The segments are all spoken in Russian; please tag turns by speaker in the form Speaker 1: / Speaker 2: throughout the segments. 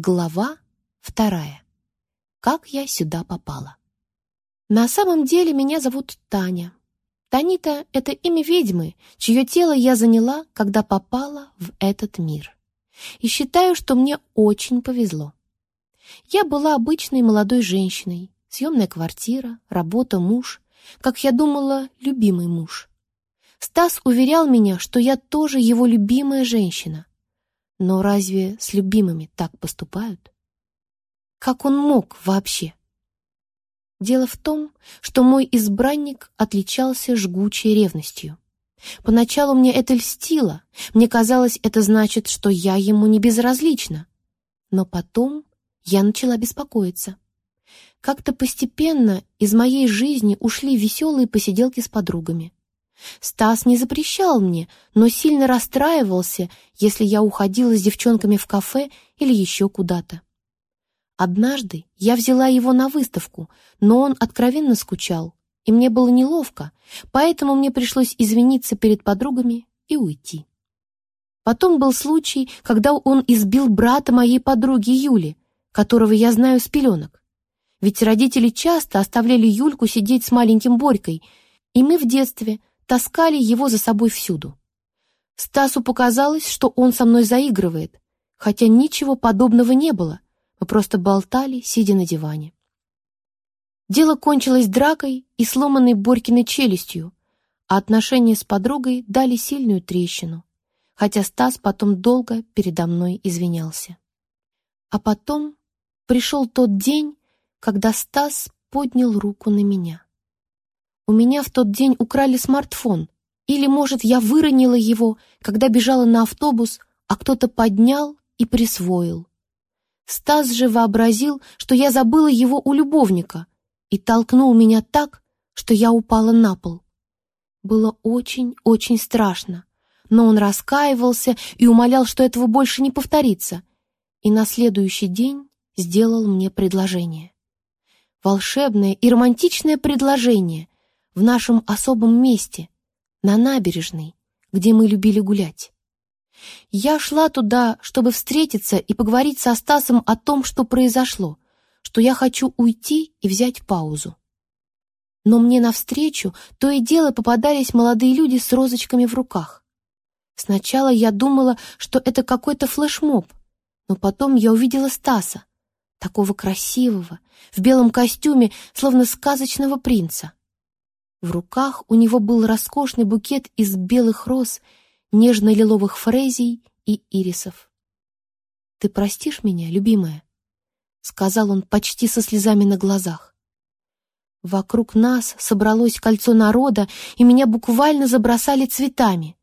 Speaker 1: Глава вторая. Как я сюда попала? На самом деле меня зовут Таня. Танита — это имя ведьмы, чье тело я заняла, когда попала в этот мир. И считаю, что мне очень повезло. Я была обычной молодой женщиной, съемная квартира, работа, муж, как я думала, любимый муж. Стас уверял меня, что я тоже его любимая женщина, но разве с любимыми так поступают? Как он мог вообще? Дело в том, что мой избранник отличался жгучей ревностью. Поначалу мне это льстило, мне казалось, это значит, что я ему не безразлична. Но потом я начала беспокоиться. Как-то постепенно из моей жизни ушли веселые посиделки с подругами. Стас не запрещал мне, но сильно расстраивался, если я уходила с девчонками в кафе или еще куда-то. Однажды я взяла его на выставку, но он откровенно скучал, и мне было неловко, поэтому мне пришлось извиниться перед подругами и уйти. Потом был случай, когда он избил брата моей подруги Юли, которого я знаю с пеленок. Ведь родители часто оставляли Юльку сидеть с маленьким Борькой, и мы в детстве таскали его за собой всюду. Стасу показалось, что он со мной заигрывает, хотя ничего подобного не было, мы просто болтали, сидя на диване. Дело кончилось дракой и сломанной Борькиной челюстью, а отношения с подругой дали сильную трещину, хотя Стас потом долго передо мной извинялся. А потом пришел тот день, когда Стас поднял руку на меня. У меня в тот день украли смартфон. Или, может, я выронила его, когда бежала на автобус, а кто-то поднял и присвоил. Стас же вообразил, что я забыла его у любовника и толкнул меня так, что я упала на пол. Было очень-очень страшно, но он раскаивался и умолял, что этого больше не повторится, и на следующий день сделал мне предложение. Волшебное и романтичное предложение, в нашем особом месте, на набережной, где мы любили гулять. Я шла туда, чтобы встретиться и поговорить со Стасом о том, что произошло, что я хочу уйти и взять паузу. Но мне навстречу то и дело попадались молодые люди с розочками в руках. Сначала я думала, что это какой-то флешмоб, но потом я увидела Стаса, такого красивого, в белом костюме, словно сказочного принца. В руках у него был роскошный букет из белых роз, нежно-лиловых фрезий и ирисов. «Ты простишь меня, любимая?» — сказал он почти со слезами на глазах. Вокруг нас собралось кольцо народа, и меня буквально забросали цветами.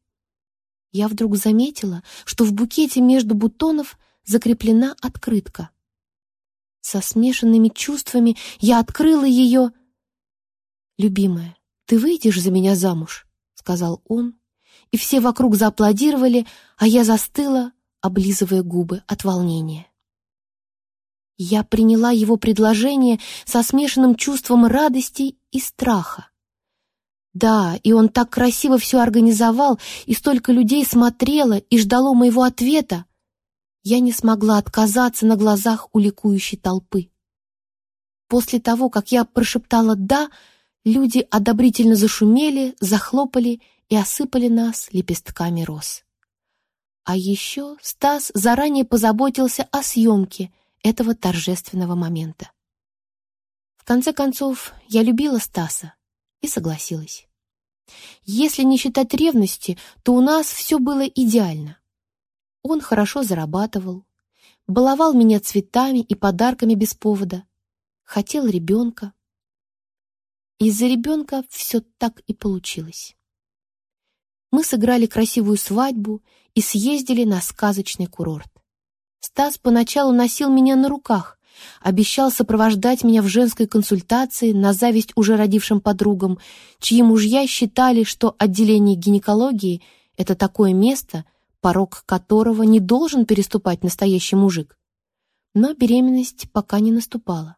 Speaker 1: Я вдруг заметила, что в букете между бутонов закреплена открытка. Со смешанными чувствами я открыла ее. «Любимая, «Ты выйдешь за меня замуж?» — сказал он, и все вокруг зааплодировали, а я застыла, облизывая губы от волнения. Я приняла его предложение со смешанным чувством радости и страха. Да, и он так красиво все организовал, и столько людей смотрело и ждало моего ответа. Я не смогла отказаться на глазах у ликующей толпы. После того, как я прошептала «да», Люди одобрительно зашумели, захлопали и осыпали нас лепестками роз. А еще Стас заранее позаботился о съемке этого торжественного момента. В конце концов, я любила Стаса и согласилась. Если не считать ревности, то у нас все было идеально. Он хорошо зарабатывал, баловал меня цветами и подарками без повода, хотел ребенка, из-за ребенка все так и получилось. Мы сыграли красивую свадьбу и съездили на сказочный курорт. Стас поначалу носил меня на руках, обещал сопровождать меня в женской консультации на зависть уже родившим подругам, чьи мужья считали, что отделение гинекологии — это такое место, порог которого не должен переступать настоящий мужик. Но беременность пока не наступала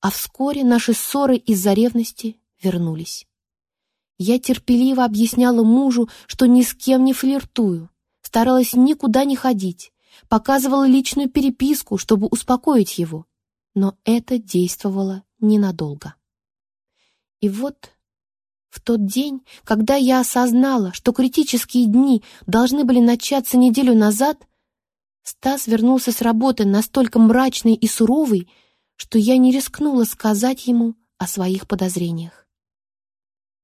Speaker 1: а вскоре наши ссоры из-за ревности вернулись. Я терпеливо объясняла мужу, что ни с кем не флиртую, старалась никуда не ходить, показывала личную переписку, чтобы успокоить его, но это действовало ненадолго. И вот в тот день, когда я осознала, что критические дни должны были начаться неделю назад, Стас вернулся с работы настолько мрачный и суровый, что я не рискнула сказать ему о своих подозрениях.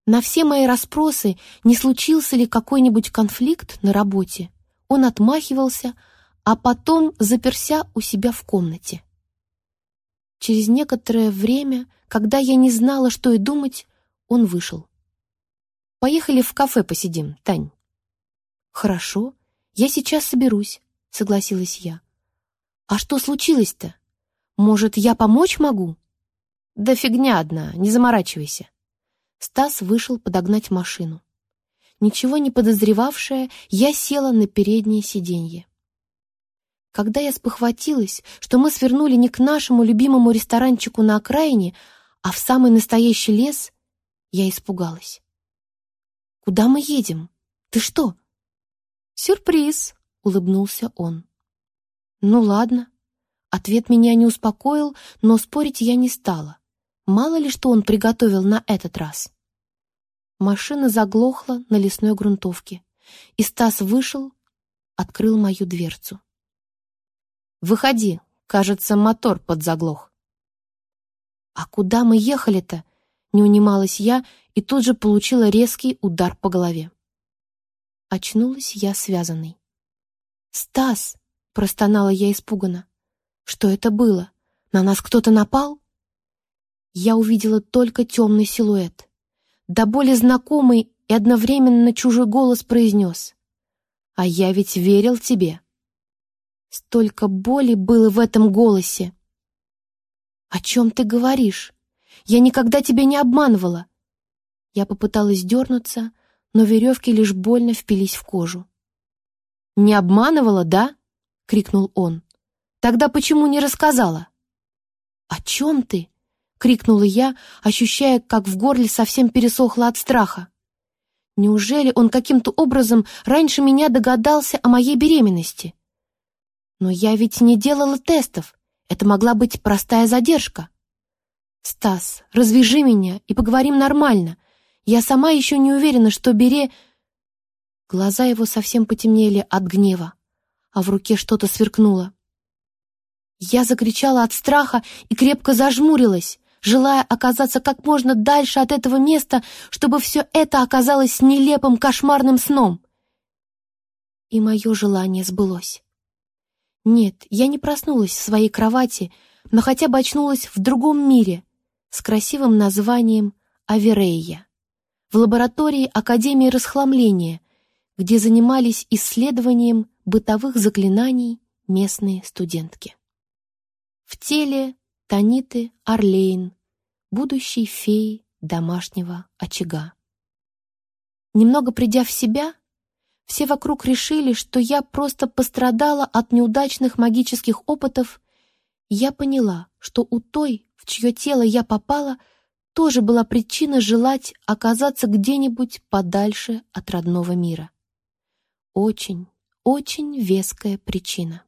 Speaker 1: На все мои расспросы, не случился ли какой-нибудь конфликт на работе, он отмахивался, а потом заперся у себя в комнате. Через некоторое время, когда я не знала, что и думать, он вышел. «Поехали в кафе посидим, Тань». «Хорошо, я сейчас соберусь», — согласилась я. «А что случилось-то? Может, я помочь могу?» «Да фигня одна, не заморачивайся». Стас вышел подогнать машину. Ничего не подозревавшая, я села на переднее сиденье. Когда я спохватилась, что мы свернули не к нашему любимому ресторанчику на окраине, а в самый настоящий лес, я испугалась. «Куда мы едем? Ты что?» «Сюрприз!» — улыбнулся он. «Ну ладно». Ответ меня не успокоил, но спорить я не стала. Мало ли что он приготовил на этот раз. Машина заглохла на лесной грунтовке, и Стас вышел, открыл мою дверцу. «Выходи, кажется, мотор подзаглох». «А куда мы ехали-то?» — не унималась я и тут же получила резкий удар по голове. Очнулась я связанной. «Стас!» — простонала я испуганно. «Что это было? На нас кто-то напал?» Я увидела только темный силуэт до боли знакомый и одновременно чужой голос произнес. «А я ведь верил тебе». Столько боли было в этом голосе. «О чем ты говоришь? Я никогда тебя не обманывала». Я попыталась дернуться, но веревки лишь больно впились в кожу. «Не обманывала, да?» — крикнул он. «Тогда почему не рассказала?» «О чем ты?» — крикнула я, ощущая, как в горле совсем пересохло от страха. Неужели он каким-то образом раньше меня догадался о моей беременности? Но я ведь не делала тестов. Это могла быть простая задержка. «Стас, развяжи меня и поговорим нормально. Я сама еще не уверена, что Бере...» Глаза его совсем потемнели от гнева, а в руке что-то сверкнуло. Я закричала от страха и крепко зажмурилась, желая оказаться как можно дальше от этого места, чтобы все это оказалось нелепым кошмарным сном. И мое желание сбылось. Нет, я не проснулась в своей кровати, но хотя бы очнулась в другом мире с красивым названием Аверея, в лаборатории Академии расхламления, где занимались исследованием бытовых заклинаний местные студентки. В теле Таниты Орлейн, будущей феи домашнего очага. Немного придя в себя, все вокруг решили, что я просто пострадала от неудачных магических опытов, я поняла, что у той, в чье тело я попала, тоже была причина желать оказаться где-нибудь подальше от родного мира. Очень, очень веская причина.